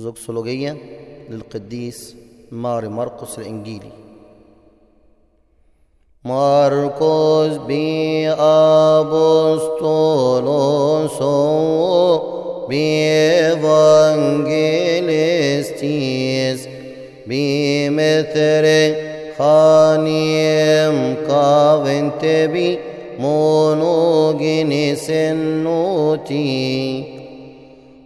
ذكصولوجية للقديس ماري مرقس الإنجيلي. ماركوس بي أبوستولوس بي إيفانجيليستيس بي متر خانيم كافنت بي مونوجينيس النوتي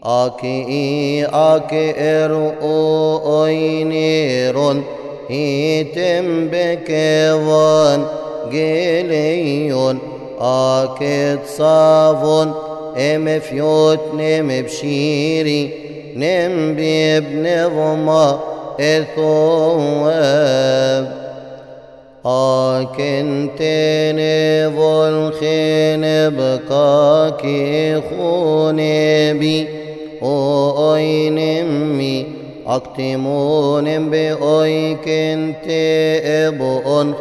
آكي إي آكي إرو أويني نيرون هي تم بكيفون جيليون آكي تصافون إم فيوت نم بشيري نم بيبن ظما إثواب آكن تيني ظلخين بكاكي خوني بي oynimmi aktimunim be oy kente ebon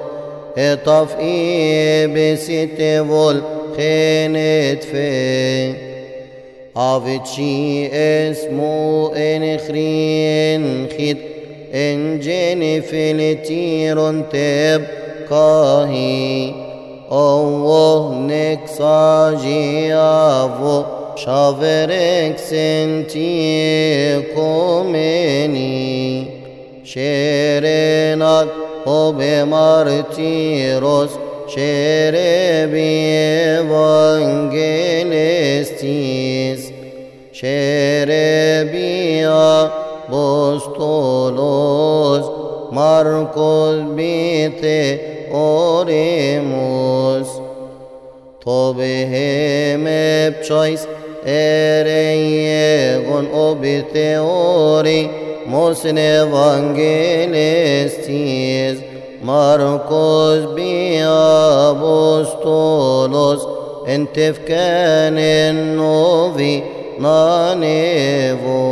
etaf i besite vol khenet fe avitshi esmu en khrin khid en jeni filitiron teb kahi Allah neksaji avo Şaverek Şavereksinti komeni Şerenak obe martiros Şerebi evangelistis Şerebiya bostolos Marcos bite oremus. Tobe hemep choice ereygon obiteori mosin evangelistis Marcos bi apostolos entefkanen novi nanevo